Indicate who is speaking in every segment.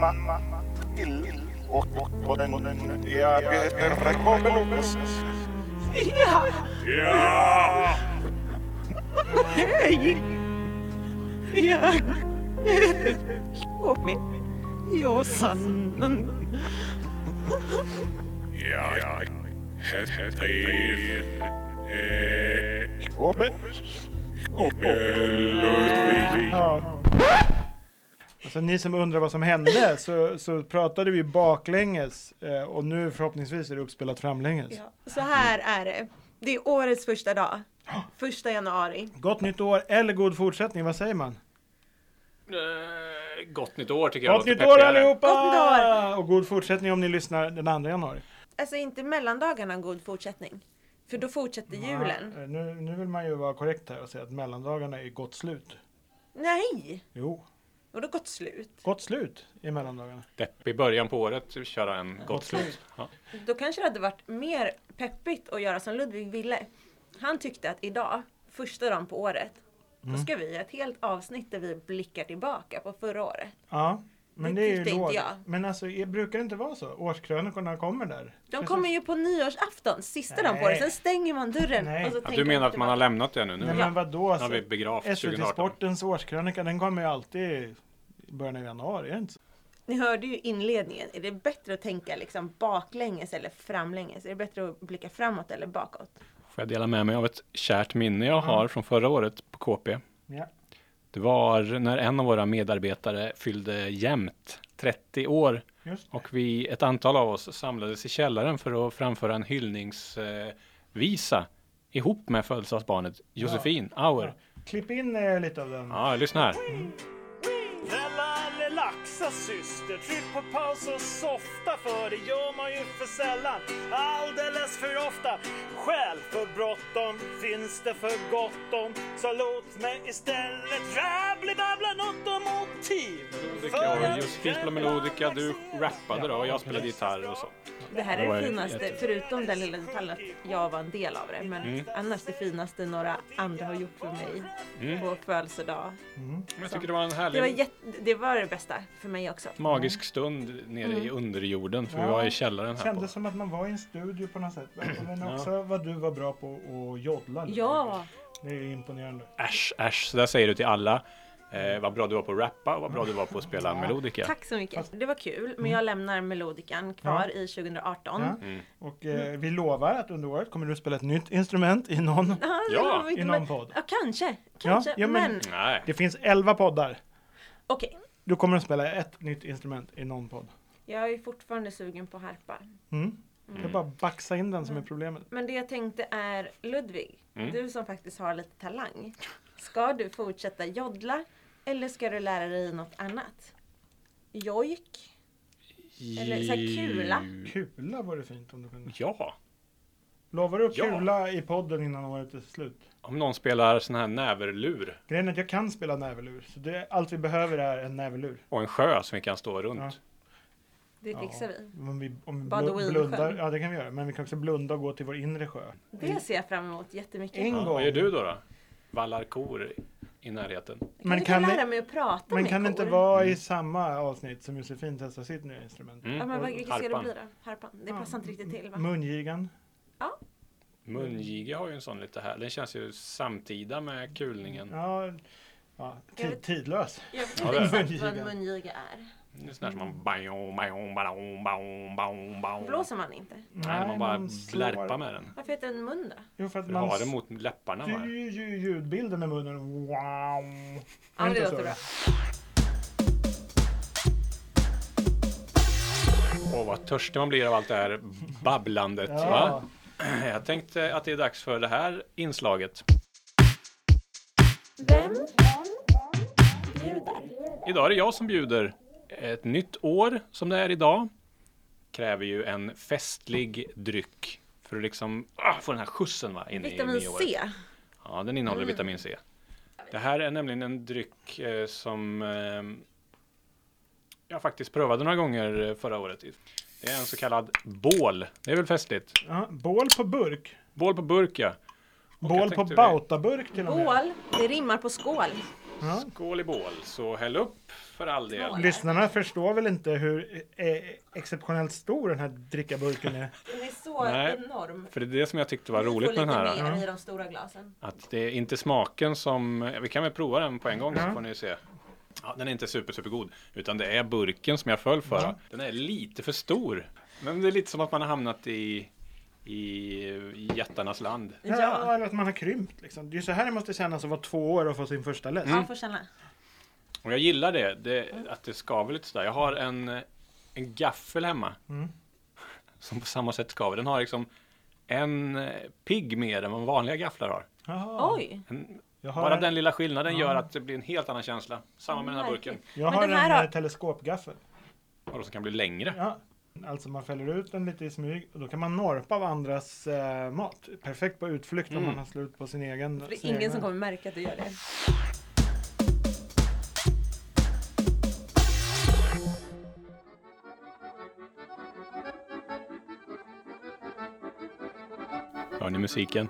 Speaker 1: mamma till och på den jag heter Kobelopes.
Speaker 2: Ja!
Speaker 3: Ja!
Speaker 2: Hej! Jag heter Tommy Jossan.
Speaker 3: Jag heter eh,
Speaker 1: Kobe.
Speaker 3: Ludvig.
Speaker 4: Alltså, ni som undrar vad som hände så, så pratade vi baklänges eh, och nu förhoppningsvis är det uppspelat framlänges.
Speaker 5: Ja, så här är det. Det är årets första dag. Första januari.
Speaker 4: Gott nytt år eller god fortsättning, vad säger man?
Speaker 6: Eh, gott nytt år tycker jag
Speaker 4: Gott nytt år allihopa!
Speaker 5: Gott nytt år!
Speaker 4: Och god fortsättning om ni lyssnar den 2 januari.
Speaker 5: Alltså inte mellandagarna god fortsättning. För då fortsätter julen.
Speaker 4: Ja, eh, nu, nu vill man ju vara korrekt här och säga att mellandagarna är gott slut.
Speaker 5: Nej!
Speaker 4: Jo,
Speaker 5: Och då gått slut.
Speaker 4: gott slut i mellandagarna.
Speaker 6: Depp i början på året, köra en gott slut. Ja.
Speaker 5: Då kanske det hade varit mer peppigt att göra som Ludvig ville. Han tyckte att idag, första dagen på året, då ska vi göra ett helt avsnitt där vi blickar tillbaka på förra året.
Speaker 4: Ja, men
Speaker 5: Det
Speaker 4: det, är ju lågt.
Speaker 5: jag.
Speaker 4: Men alltså, brukar det inte vara så? Årskrönikorna kommer där.
Speaker 5: De
Speaker 4: Precis.
Speaker 5: kommer ju på nyårsafton, sista dagen på året. Sen stänger man dörren.
Speaker 4: Nej.
Speaker 5: Och så
Speaker 6: Ja, du menar att man har lämnat det nu? Nu
Speaker 4: Nej
Speaker 5: Ja.
Speaker 4: men vadå?
Speaker 6: har
Speaker 4: Alltså,
Speaker 6: vi begravt
Speaker 4: SVT
Speaker 6: 2018.
Speaker 4: Sportens årskrönika, den kommer ju alltid i början av januari, är det inte så?
Speaker 5: Ni hörde ju inledningen. Är det bättre att tänka liksom baklänges eller framlänges? Är det bättre att blicka framåt eller bakåt?
Speaker 6: Får jag dela med mig av ett kärt minne jag har från förra året på KP.
Speaker 4: Ja.
Speaker 6: Det var när en av våra medarbetare fyllde jämnt 30 år och vi, ett antal av oss, samlades i källaren för att framföra en hyllningsvisa ihop med födelsedagsbarnet Josefin Auer.
Speaker 4: Klipp in eh, lite av den.
Speaker 6: Ja, lyssna här.
Speaker 7: Snälla laxa syster, tryck på paus och softa för det gör man ju för sällan, alldeles för ofta. Skäl för bråttom finns det för gott om, så låt mig istället rabbli-babbla något om motiv.
Speaker 6: Melodica melodika, du rappade då och jag spelade gitarr och så.
Speaker 5: Det här är det finaste, förutom den lilla detaljen att jag var en del av det. Men annars det finaste några andra har gjort för mig
Speaker 6: Mm.
Speaker 5: på födelsedag.
Speaker 6: Men jag tycker det var en
Speaker 5: Det var,
Speaker 6: härlig
Speaker 5: jätte, det var det bästa för mig också.
Speaker 6: magisk stund nere i underjorden för vi var i källaren här.
Speaker 4: Kändes
Speaker 6: På.
Speaker 4: som att man var i en studio på något sätt. Men också vad du var bra på att joddla. lite.
Speaker 5: Ja,
Speaker 4: Det är imponerande.
Speaker 6: Äsch, äsch, så där säger du till alla. Eh, vad bra du var på att rappa och vad bra du var på att spela melodika.
Speaker 5: tack så mycket. Det var kul, men jag lämnar melodikan kvar i 2018.
Speaker 4: Ja. Och eh, vi lovar att under året kommer du spela ett nytt instrument i någon.
Speaker 5: Ja,
Speaker 6: Ja,
Speaker 5: det var inte-
Speaker 4: i någon podd.
Speaker 5: Ja, kanske. Kanske.
Speaker 4: ja, men-
Speaker 5: men
Speaker 6: Nej,
Speaker 4: Det finns 11 poddar.
Speaker 5: okej.
Speaker 4: Du kommer att spela ett nytt instrument i någon podd.
Speaker 5: Jag är fortfarande sugen på harpa.
Speaker 4: Mm. Det är bara att baxa in den som är problemet.
Speaker 5: Men det jag tänkte är Ludvig,
Speaker 6: Mm.
Speaker 5: du som faktiskt har lite talang. Ska du fortsätta joddla eller ska du lära dig något annat? Jojk? Eller så här kula?
Speaker 4: Kula vore fint om du kunde.
Speaker 6: Ja,
Speaker 4: Lovar du att
Speaker 6: Ja.
Speaker 4: kula i podden innan året är slut?
Speaker 6: om någon spelar sån här näverlur
Speaker 4: Grejen är att jag kan spela näverlur. Så det, allt vi behöver är en näverlur.
Speaker 6: och en sjö som vi kan stå runt.
Speaker 4: Ja.
Speaker 5: Det fixar vi.
Speaker 4: Om vi, om vi
Speaker 5: Bad och
Speaker 4: blu-
Speaker 5: Wien
Speaker 4: blundar.
Speaker 5: sjön.
Speaker 4: Ja det kan vi göra. Men vi kan också blunda och gå till vår inre sjö.
Speaker 5: Det ser jag fram emot jättemycket.
Speaker 4: En
Speaker 6: Ja,
Speaker 4: gång.
Speaker 6: vad gör du då? då? Vallar kor i närheten?
Speaker 4: Men
Speaker 5: kan lära
Speaker 4: det,
Speaker 5: mig att prata
Speaker 4: men
Speaker 5: med
Speaker 4: kan det
Speaker 5: kor?
Speaker 4: inte vara i samma avsnitt som Josefin testar sitt nya instrument?
Speaker 6: Mm.
Speaker 5: Ja, men vad, vilket ska det
Speaker 6: Harpan.
Speaker 5: bli då? Harpan? Det passar inte riktigt till va?
Speaker 4: Mungigan.
Speaker 6: Mungiga har ju en sån lite här. Den känns ju samtida med kulningen.
Speaker 4: Ja, ja
Speaker 5: Jag
Speaker 4: tid,
Speaker 5: vet-
Speaker 4: tidlös.
Speaker 5: Jag vet
Speaker 6: Ja, det är
Speaker 5: inte exakt vad en mungiga är.
Speaker 6: Det är sån här som man bajong, bajong, bajong, bajong, bajong, bajong.
Speaker 5: Blåser man inte?
Speaker 6: Nej, man bara
Speaker 4: man
Speaker 6: blärpar med den.
Speaker 5: Varför heter den mun då?
Speaker 4: Jo, för att
Speaker 6: Du
Speaker 4: man
Speaker 6: har det mot läpparna va?
Speaker 4: styr ju ljudbilden med munnen. Wow.
Speaker 5: Ja,
Speaker 4: Är
Speaker 5: det låter bra.
Speaker 6: Åh, vad törstig man blir av allt det här babblandet.
Speaker 4: Ja.
Speaker 6: Va? Jag tänkte att det är dags för det här inslaget.
Speaker 5: Vem bjuder?
Speaker 6: Idag är det jag som bjuder. Ett nytt år som det är idag kräver ju en festlig dryck för att liksom ah, få den här skjutsen va, in i
Speaker 5: Vitamin
Speaker 6: nyåret.
Speaker 5: C.
Speaker 6: Ja, den innehåller vitamin C. Det här är nämligen en dryck eh, som eh, jag faktiskt prövade några gånger eh, förra året. Det är en så kallad bål. Det är väl festligt?
Speaker 4: Ja, bål på burk.
Speaker 6: Bål på burk ja. Och
Speaker 4: Bål på bautaburk till och med.
Speaker 5: Bål, det rimmar på skål.
Speaker 4: Ja.
Speaker 6: Skål i bål, så häll upp för all del.
Speaker 5: Skål.
Speaker 4: Lyssnarna förstår väl inte hur eh, exceptionellt stor den här drickaburken är.
Speaker 5: Den är så
Speaker 6: Nej.
Speaker 5: enorm.
Speaker 6: För det är det som jag tyckte var roligt med den här.
Speaker 5: mer i de stora glasen.
Speaker 6: Att det är inte smaken som, vi kan väl prova den på en gång så
Speaker 4: Ja.
Speaker 6: får ni se. Ja, den är inte super, super god. Utan det är burken som jag föll för.
Speaker 4: Ja.
Speaker 6: Den är lite för stor. Men det är lite som att man har hamnat i, i, jättarnas land.
Speaker 4: Ja,
Speaker 5: Ja,
Speaker 4: eller att man har krympt liksom. Det är ju så här det måste kännas att vara två år och få sin första läsk.
Speaker 5: ja känna.
Speaker 6: Och jag gillar det, det att det skaver lite sådär. Jag har en, en gaffel hemma.
Speaker 4: Mm.
Speaker 6: Som på samma sätt skaver. Den har liksom en pigg mer än vad vanliga gafflar har.
Speaker 4: Jaha.
Speaker 5: Oj!
Speaker 6: En, bara
Speaker 4: en,
Speaker 6: den lilla skillnaden
Speaker 4: Ja.
Speaker 6: gör att det blir en helt annan känsla. Samma med den här burken.
Speaker 4: jag
Speaker 5: Men
Speaker 4: har
Speaker 5: den här
Speaker 4: en
Speaker 5: har-
Speaker 4: eh, teleskopgaffel.
Speaker 6: Och som kan bli längre.
Speaker 4: Ja. Alltså man fäller ut den lite i smyg och då kan man norpa av andras eh, mat. Perfekt på utflykt om
Speaker 6: Mm.
Speaker 4: man har slut på sin egen.
Speaker 5: För det är ingen
Speaker 4: egna.
Speaker 5: som kommer märka att du gör det.
Speaker 6: Hör ni musiken?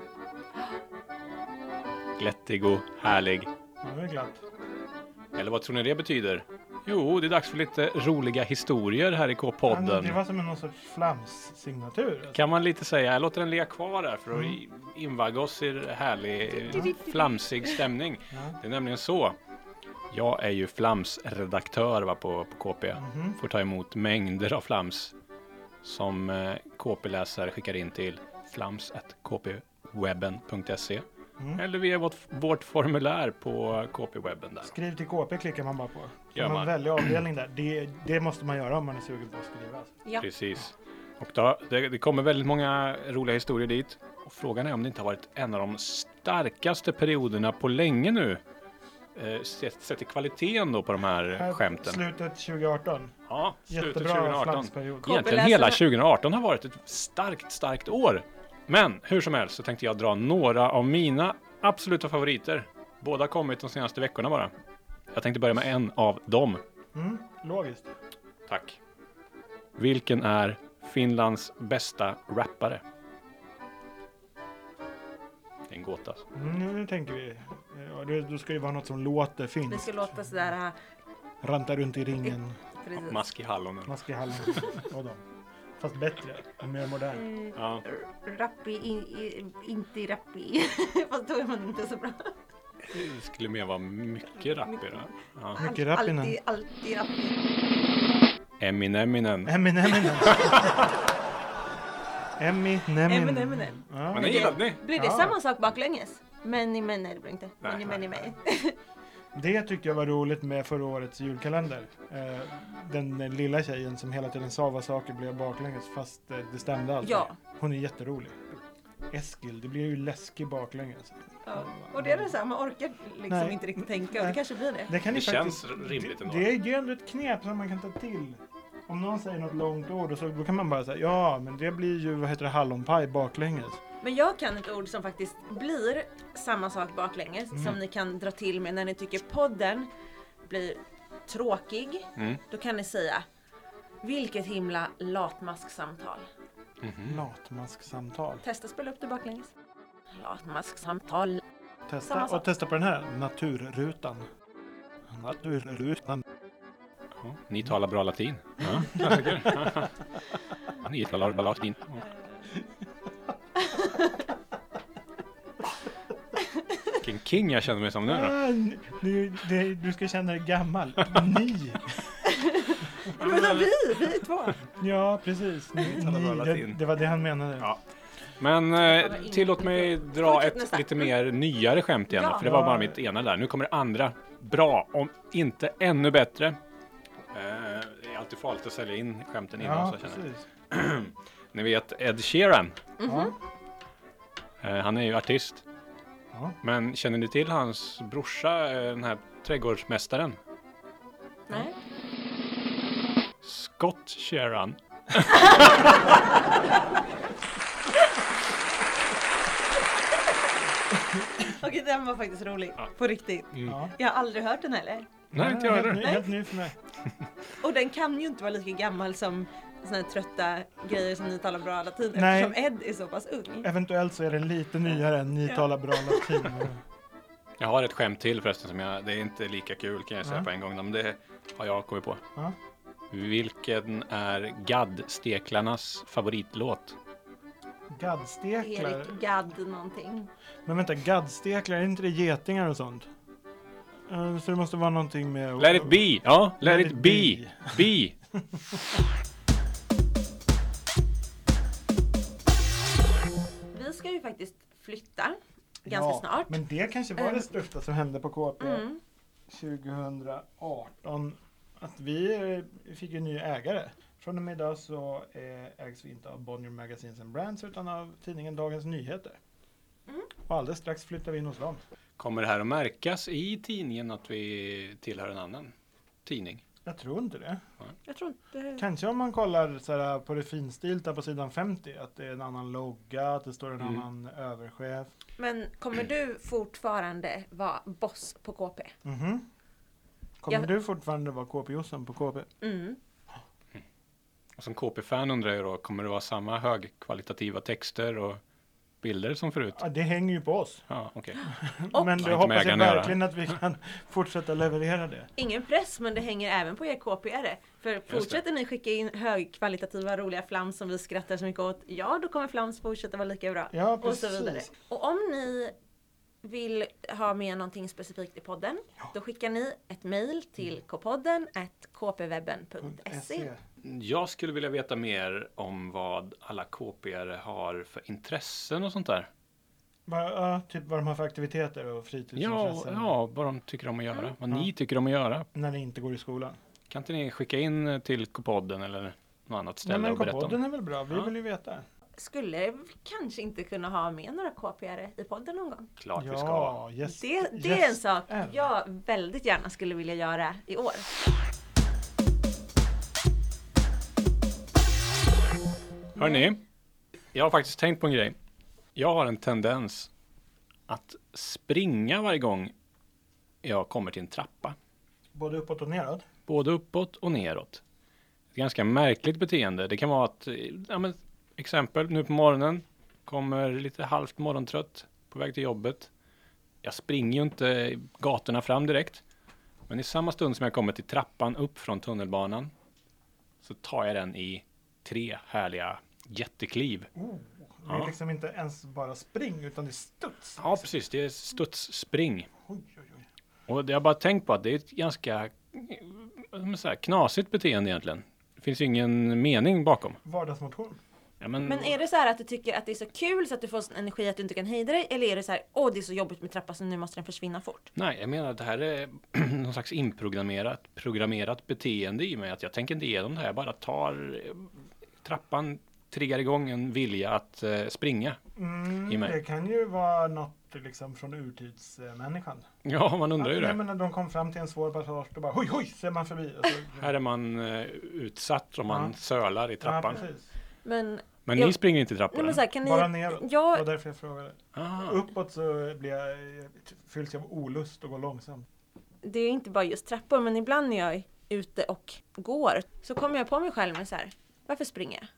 Speaker 6: Glättig och härlig.
Speaker 4: Ja, det är glatt.
Speaker 6: Eller vad tror ni det betyder? Jo, det är dags för lite roliga historier här i K-podden.
Speaker 4: Det var som en någon sorts flamssignatur. Alltså.
Speaker 6: Kan man lite säga. Jag låter den ligga kvar där för att
Speaker 4: Mm.
Speaker 6: invagga oss i härlig flamsig stämning.
Speaker 4: Ja.
Speaker 6: Det är nämligen så. Jag är ju flamsredaktör va, på, på KP.
Speaker 4: Mhm.
Speaker 6: Får ta emot mängder av flams som eh, KP-läsare skickar in till flams.kpwebben.se
Speaker 4: Mm.
Speaker 6: eller via vårt, vårt formulär på KP-webben där.
Speaker 4: Skriv till KP klickar man bara på.
Speaker 6: Gör
Speaker 4: Som en
Speaker 6: man.
Speaker 4: väldig avdelning där. Det, det måste man göra om man är sugen på att skriva. Alltså.
Speaker 5: Ja.
Speaker 6: Precis. Och då, det, det kommer väldigt många roliga historier dit. Och frågan är om det inte har varit en av de starkaste perioderna på länge nu. Eh, sett, sett till kvaliteten då på de här
Speaker 4: Här,
Speaker 6: skämten.
Speaker 4: Slutet 2018.
Speaker 6: Ja, slutet
Speaker 4: Jättebra
Speaker 6: 2018.
Speaker 4: flamsperiod.
Speaker 5: Kom.
Speaker 6: Egentligen hela 2018 har varit ett starkt, starkt år. Men hur som helst så tänkte jag dra några av mina absoluta favoriter. Båda har kommit de senaste veckorna bara. Jag tänkte börja med en av dem.
Speaker 4: Mm, logiskt.
Speaker 6: Tack. Vilken är Finlands bästa rappare? Det är en gåta.
Speaker 4: Mm, nu tänker vi. Ja, det, då ska det vara något som låter
Speaker 5: Det
Speaker 4: finskt.
Speaker 5: ska låta sådär, äh,
Speaker 4: Ranta runt i ringen.
Speaker 5: precis.
Speaker 6: Mask i hallonen.
Speaker 4: Mask i hallen. och dem. Fast bättre och mer modern.
Speaker 5: Eh,
Speaker 6: Ja.
Speaker 5: Rappi, i, i, inte rappi. Fast då är man inte så bra.
Speaker 6: Det skulle mer vara mycket rap i det. Ja.
Speaker 4: Mycket rappinen.
Speaker 5: Alltid, alltid rappi.
Speaker 6: Emineminen.
Speaker 4: Emineminen. Emmy Neminen.
Speaker 5: Eminem.
Speaker 4: Ja.
Speaker 6: Men det gillade ni?
Speaker 5: Blir det
Speaker 4: Ja.
Speaker 5: samma sak baklänges? Many, many, det blir inte.
Speaker 6: Nej,
Speaker 5: Many, many,
Speaker 6: nej,
Speaker 5: many.
Speaker 4: Det tyckte jag var roligt med förra årets julkalender. Eh, den lilla tjejen som hela tiden sa vad saker blev baklänges fast eh, det stämde alltid.
Speaker 5: Ja.
Speaker 4: Hon är jätterolig. Eskil, det blir ju läskig baklänges.
Speaker 5: Ja. Och det är det så här, man orkar liksom
Speaker 4: Nej.
Speaker 5: inte riktigt tänka och det kanske blir det.
Speaker 4: Det, kan
Speaker 6: Det
Speaker 4: faktiskt,
Speaker 6: känns rimligt ändå.
Speaker 4: Det, det är ju ändå ett knep som man kan ta till. Om någon säger något långt ord och så, då kan man bara säga ja men det blir ju vad heter det, hallonpaj baklänges.
Speaker 5: Men jag kan ett ord som faktiskt blir samma sak baklänges
Speaker 4: Mm.
Speaker 5: som ni kan dra till med när ni tycker podden blir tråkig.
Speaker 6: Mm.
Speaker 5: Då kan ni säga vilket himla latmasksamtal.
Speaker 6: Mhm.
Speaker 4: Latmasksamtal.
Speaker 5: Testa spela upp det baklänges. Latmasksamtal.
Speaker 4: Testa och testa på den här naturrutan. Naturrutan.
Speaker 6: Ja, ni talar bra latin. Ja, ni talar bra latin. King jag känner mig som nu då.
Speaker 4: Ah, n- nu, det, du ska känna dig gammal. Ni.
Speaker 5: Men vadå vi? Vi två.
Speaker 4: Ja, precis. Ni, ni, det, det var det han menade.
Speaker 6: Ja. Men eh, tillåt mig dra
Speaker 5: Fortsätt
Speaker 6: ett
Speaker 5: nästa.
Speaker 6: lite mer nyare skämt igen.
Speaker 5: Ja.
Speaker 6: För det var bara mitt ena där. Nu kommer det andra. Bra, om inte ännu bättre. Eh, det är alltid farligt att sälja in skämten innan.
Speaker 4: Ja,
Speaker 6: så jag känner.
Speaker 4: precis.
Speaker 6: Ni vet Ed Sheeran.
Speaker 4: Ja.
Speaker 6: Eh, han är ju artist.
Speaker 4: Ja.
Speaker 6: Men känner ni till hans brorsa, eh, den här trädgårdsmästaren?
Speaker 5: Nej.
Speaker 6: Scott Sheeran.
Speaker 5: Okej den var faktiskt rolig.
Speaker 6: Ja.
Speaker 5: På riktigt.
Speaker 4: Ja.
Speaker 5: Jag har aldrig hört den heller.
Speaker 6: Nej, inte jag heller.
Speaker 4: helt ny för mig.
Speaker 5: Och den kan ju inte vara lika gammal som såna trötta grejer som ni talar bra latin
Speaker 4: Nej.
Speaker 5: eftersom Ed är så pass ung.
Speaker 4: Eventuellt så är den lite nyare än ni
Speaker 5: Ja.
Speaker 4: talar bra latin.
Speaker 6: Jag har ett skämt till förresten som jag, det är inte lika kul kan jag säga
Speaker 4: Ja.
Speaker 6: på en gång, men det har jag kommit på.
Speaker 4: Ja.
Speaker 6: Vilken är Gadd-steklarnas favoritlåt?
Speaker 4: Gaddsteklar.
Speaker 5: Erik Gadd någonting.
Speaker 4: Men vänta, gaddsteklar, är inte det getingar och sånt? Eh, Så det måste vara någonting med...
Speaker 6: Let it be! Ja, let, it be! Be!
Speaker 5: Vi ganska
Speaker 4: ja,
Speaker 5: snart.
Speaker 4: Men det kanske var det
Speaker 5: Mm.
Speaker 4: största som hände på KP
Speaker 5: Mm.
Speaker 4: 2018. Att vi fick en ny ägare. Från och med idag så eh, ägs vi inte av Bonnier Magazines and Brands utan av tidningen Dagens Nyheter.
Speaker 5: Mm.
Speaker 4: Och alldeles strax flyttar vi in hos dem.
Speaker 6: Kommer det här att märkas i tidningen att vi tillhör en annan tidning?
Speaker 4: Jag tror inte det.
Speaker 5: Jag tror inte...
Speaker 4: Kanske om man kollar så här, på det finstilta på sidan 50 att det är en annan logga, att det står en
Speaker 6: Mm.
Speaker 4: annan överchef.
Speaker 5: Men kommer du fortfarande vara boss på KP?
Speaker 4: Mhm. Kommer
Speaker 5: Jag-
Speaker 4: du fortfarande vara KP-Jossan på KP?
Speaker 5: Mm.
Speaker 6: Och som KP-fan undrar jag då, kommer det vara samma högkvalitativa texter och bilder som förut?
Speaker 4: Ja, det hänger ju på oss.
Speaker 6: Ja.
Speaker 5: Och-
Speaker 4: Men det hoppas jag verkligen att vi kan fortsätta leverera det.
Speaker 5: Ingen press men det hänger även på er KP-are. För fortsätter ni skicka in högkvalitativa roliga flams som vi skrattar så mycket åt, ja då kommer flams fortsätta vara lika bra.
Speaker 4: Ja,
Speaker 5: och så
Speaker 4: precis.
Speaker 5: vidare. Och om ni vill ha med någonting specifikt i podden, då skickar ni ett mejl till kpodden kpwebben.se.
Speaker 6: Jag skulle vilja veta mer om vad alla KP-are har för intressen och sånt där.
Speaker 4: Ja, typ vad de har för aktiviteter och
Speaker 6: Ja,
Speaker 4: fritidsintressen.
Speaker 6: ja, vad de tycker om att göra. Vad
Speaker 4: Ja.
Speaker 6: ni tycker om att göra.
Speaker 4: När ni inte går i skolan.
Speaker 6: Kan inte ni skicka in till K-podden eller något annat
Speaker 4: Nej
Speaker 6: ställe
Speaker 4: men
Speaker 6: och berätta
Speaker 4: podden
Speaker 6: om?
Speaker 4: är väl bra, vi
Speaker 6: Ja.
Speaker 4: vill ju veta.
Speaker 5: Skulle vi kanske inte kunna ha med några KP-are i podden någon gång?
Speaker 6: Klart vi ska.
Speaker 4: Ja, yes,
Speaker 5: Det, det
Speaker 4: yes,
Speaker 5: är en sak jag väldigt gärna skulle vilja göra i år.
Speaker 6: Hörni, jag har faktiskt tänkt på en grej. Jag har en tendens att springa varje gång jag kommer till en trappa.
Speaker 4: Både uppåt och neråt.
Speaker 6: Både uppåt och neråt. Ett ganska märkligt beteende. Det kan vara att, ja, men, exempel nu på morgonen, kommer lite halvt morgontrött på väg till jobbet. Jag springer ju inte gatorna fram direkt. Men i samma stund som jag kommer till trappan upp från tunnelbanan så tar jag den i tre härliga jättekliv.
Speaker 4: Oh, det
Speaker 6: Ja.
Speaker 4: är liksom inte ens bara spring utan det är studs.
Speaker 6: Ja, precis. Det är studsspring.
Speaker 4: Oj, oj, oj.
Speaker 6: Och jag har bara tänkt på att det är ett ganska säga, knasigt beteende egentligen. Det finns ju ingen mening bakom.
Speaker 4: Vardagsmotion.
Speaker 6: Ja, men,
Speaker 5: Men är det så här att du tycker att det är så kul så att du får sån energi att du inte kan hejda dig? Eller är det så här, åh det är så jobbigt med trappan så nu måste den försvinna fort?
Speaker 6: Nej, jag menar att det här är någon slags inprogrammerat programmerat beteende i mig. Att jag tänker inte igenom det här. Jag bara tar trappan, triggar igång en vilja att eh, springa.
Speaker 4: Mm,
Speaker 6: I mig.
Speaker 4: det kan ju vara något liksom från urtidsmänniskan.
Speaker 6: Ja, man undrar ju
Speaker 4: Jag
Speaker 6: det.
Speaker 4: menar, de kom fram till en svår passage, då bara hoj, hoj, ser man förbi. Och så,
Speaker 6: Här är man eh, utsatt och man
Speaker 4: Ja.
Speaker 6: sölar i
Speaker 4: ja,
Speaker 6: trappan.
Speaker 4: precis.
Speaker 5: Men,
Speaker 6: Men
Speaker 5: Jag-
Speaker 6: ni springer inte i
Speaker 5: nej, men så här, kan ni...
Speaker 4: Bara neråt. Det
Speaker 5: Jag,
Speaker 4: var därför jag frågade.
Speaker 6: Ah.
Speaker 4: Uppåt så blir jag, jag fylls jag av olust och går långsamt.
Speaker 5: det är inte bara just trappor, men ibland när jag är ute och går så kommer jag på mig själv med så här, varför springer jag?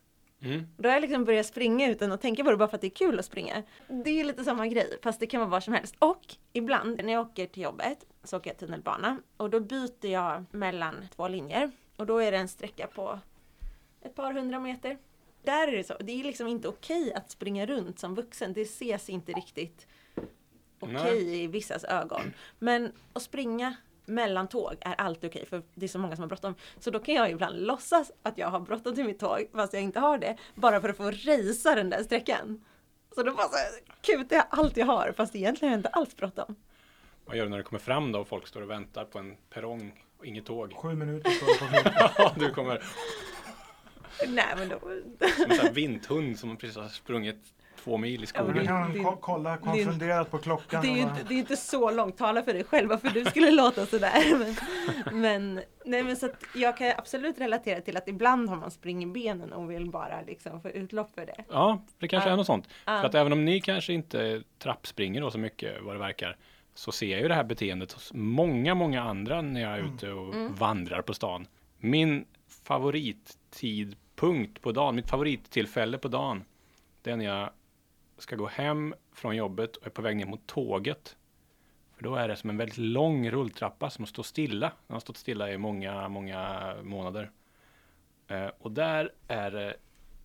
Speaker 6: Mm.
Speaker 5: Då har jag liksom börjat springa utan att tänka på det bara för att det är kul att springa. Det är lite samma grej, fast det kan vara var som helst. Och ibland när jag åker till jobbet så åker jag tunnelbana och då byter jag mellan två linjer. Och då är det en sträcka på ett par hundra meter. Där är det så, det är liksom inte okej att springa runt som vuxen. Det ses inte riktigt okej i vissas ögon. Men att springa mellan tåg är alltid okej för det är så många som har bråttom. Så då kan jag ibland låtsas att jag har bråttom till mitt tåg fast jag inte har det. Bara för att få racea den där sträckan. Så då bara så kutar jag allt jag har fast egentligen har jag inte alls bråttom.
Speaker 6: Vad gör du när du kommer fram då och folk står och väntar på en perrong och inget tåg?
Speaker 4: Sju minuter skylten.
Speaker 6: Ja, du kommer
Speaker 5: Nej men då...
Speaker 6: som en sån här vinthund som precis har sprungit två mil i
Speaker 5: Ja,
Speaker 6: skogen.
Speaker 4: Då
Speaker 5: det-
Speaker 4: kan kolla konfunderat på klockan.
Speaker 5: Det är inte, det är inte så långt, tala för dig själv varför du skulle låta sådär. Men, men, nej, men så att jag kan absolut relatera till att ibland har man spring i benen och vill bara liksom få utlopp för det.
Speaker 6: Ja, det kanske
Speaker 5: Ja.
Speaker 6: är något sånt.
Speaker 5: Ja.
Speaker 6: För att även om ni kanske inte trappspringer då så mycket vad det verkar så ser jag ju det här beteendet hos många, många andra när jag är ute och
Speaker 5: Mm.
Speaker 6: vandrar på stan. Min favorittidpunkt på dagen, mitt favorittillfälle på dagen, det är när jag ska gå hem från jobbet och är på väg ner mot tåget. För då är det som en väldigt lång rulltrappa som står stilla. Den har stått stilla i många, många månader. Eh, och där är det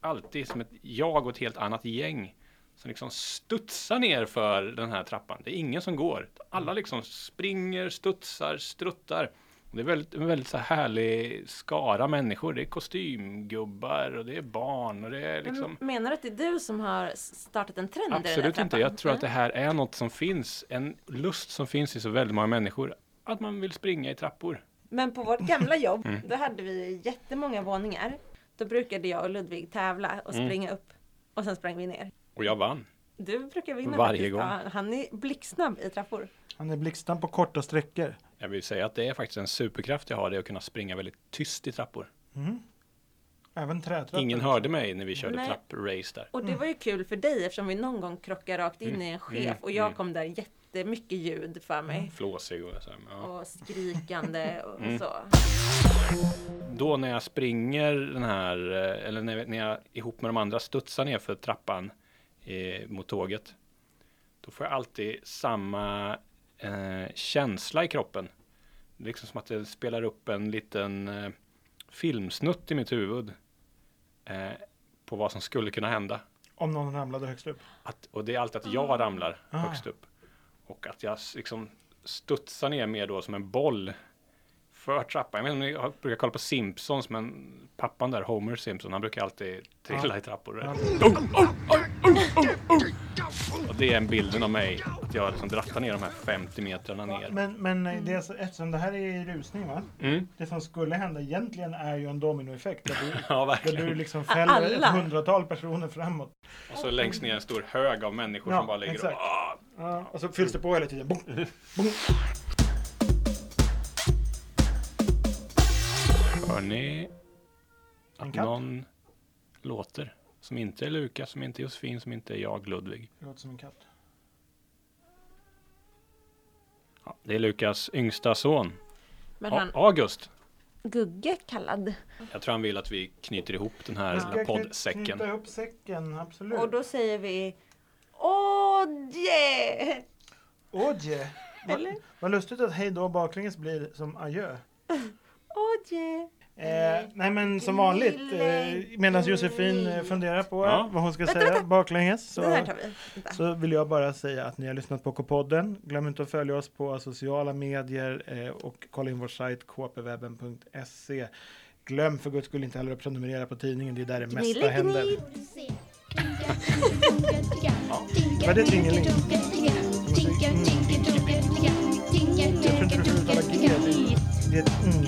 Speaker 6: alltid som ett jag och ett helt annat gäng som liksom studsar ner för den här trappan. Det är ingen som går. Alla liksom springer, studsar, struttar. Det är väldigt, en väldigt så här härlig skara människor. Det är kostymgubbar och det är barn och det är liksom
Speaker 5: Men Menar du att det är du som har startat en trend
Speaker 6: Absolut inte. Jag tror att det här är något som finns. En lust som finns i så väldigt många människor. Att man vill springa i trappor.
Speaker 5: Men på vårt gamla jobb,
Speaker 6: Mm.
Speaker 5: då hade vi jättemånga våningar. Då brukade jag och Ludvig tävla och
Speaker 6: Mm.
Speaker 5: springa upp. Och sen sprang vi ner.
Speaker 6: Och jag vann.
Speaker 5: Du brukar vinna
Speaker 6: Varje
Speaker 5: faktiskt.
Speaker 6: gång.
Speaker 5: Ja, han är blixtsnabb i trappor.
Speaker 4: Han är blixtsnabb på korta sträckor.
Speaker 6: Jag vill säga att det är faktiskt en superkraft jag har. Det är att kunna springa väldigt tyst i trappor.
Speaker 4: Mm. Även trätrappor.
Speaker 6: Ingen hörde mig när vi körde
Speaker 5: Nej.
Speaker 6: trapprace där.
Speaker 5: Och
Speaker 6: Mm.
Speaker 5: det var ju kul för dig eftersom vi någon gång krockade rakt in i en chef
Speaker 6: Mm.
Speaker 5: och jag
Speaker 6: Mm.
Speaker 5: kom där jättemycket ljud för mig.
Speaker 6: Flåsig och så. här, Ja.
Speaker 5: Och skrikande och
Speaker 6: Mm.
Speaker 5: så.
Speaker 6: Då när jag springer den här, eh, eller när, när jag ihop med de andra studsar ner för trappan eh, mot tåget. Då får jag alltid samma eh, känsla i kroppen. Det är liksom som att det spelar upp en liten eh, filmsnutt i mitt huvud. Eh, på vad som skulle kunna hända.
Speaker 4: Om någon ramlade högst upp.
Speaker 6: Att, och det är alltid att jag ramlar
Speaker 4: Ah.
Speaker 6: högst upp. Och att jag liksom studsar ner mer då som en boll för trappan. Jag vet inte om ni brukar kolla på Simpsons, men pappan där, Homer Simpson, han brukar alltid trilla
Speaker 4: Ja.
Speaker 6: i trappor.
Speaker 4: Ja.
Speaker 6: Och det är en bilden av mig, jag liksom drattar ner de här 50 metrarna ner.
Speaker 4: Men, men eh, det är så, eftersom det här är i rusning va?
Speaker 6: Mm.
Speaker 4: Det som skulle hända egentligen är ju en dominoeffekt. Där du,
Speaker 6: Ja,
Speaker 4: där
Speaker 6: verkligen.
Speaker 4: du liksom fäller ett
Speaker 5: Alla.
Speaker 4: hundratal personer framåt.
Speaker 6: Och så längst ner en stor hög av människor
Speaker 4: Ja,
Speaker 6: som bara ligger och...
Speaker 4: exakt.
Speaker 6: Ah!
Speaker 4: Ja, och så fylls det på hela tiden. Boom, boom.
Speaker 6: Hör ni att någon låter? Som inte är Lukas, som inte är Josefin, som inte är jag, Ludvig.
Speaker 4: Det låter som en katt.
Speaker 6: Ja, det är Lukas yngsta son,
Speaker 5: Men
Speaker 6: A-
Speaker 5: han,
Speaker 6: August.
Speaker 5: Gugge kallad.
Speaker 6: Jag tror han vill att vi knyter ihop den här lilla poddsäcken.
Speaker 4: Knyta ihop säcken, absolut.
Speaker 5: Och då säger vi Ådje!
Speaker 4: Ådje! Vad,
Speaker 5: Eller?
Speaker 4: vad lustigt att hej då baklänges blir som adjö.
Speaker 5: Ådje!
Speaker 4: Eh, nej men som vanligt, eh, medan Josefin eh, funderar på
Speaker 6: Ja.
Speaker 4: vad hon ska
Speaker 5: Vänta,
Speaker 4: säga
Speaker 5: vänta.
Speaker 4: baklänges. Så, så vill jag bara säga att ni har lyssnat på K-podden. Glöm inte att följa oss på sociala medier eh, och kolla in vår sajt kpwebben.se. Glöm för guds skull inte heller att prenumerera på tidningen, det är där det mesta
Speaker 5: Gnille,
Speaker 4: händer.
Speaker 8: Vad är det tingeling?
Speaker 4: Jag tror inte du får uttala G. Det är ett mm.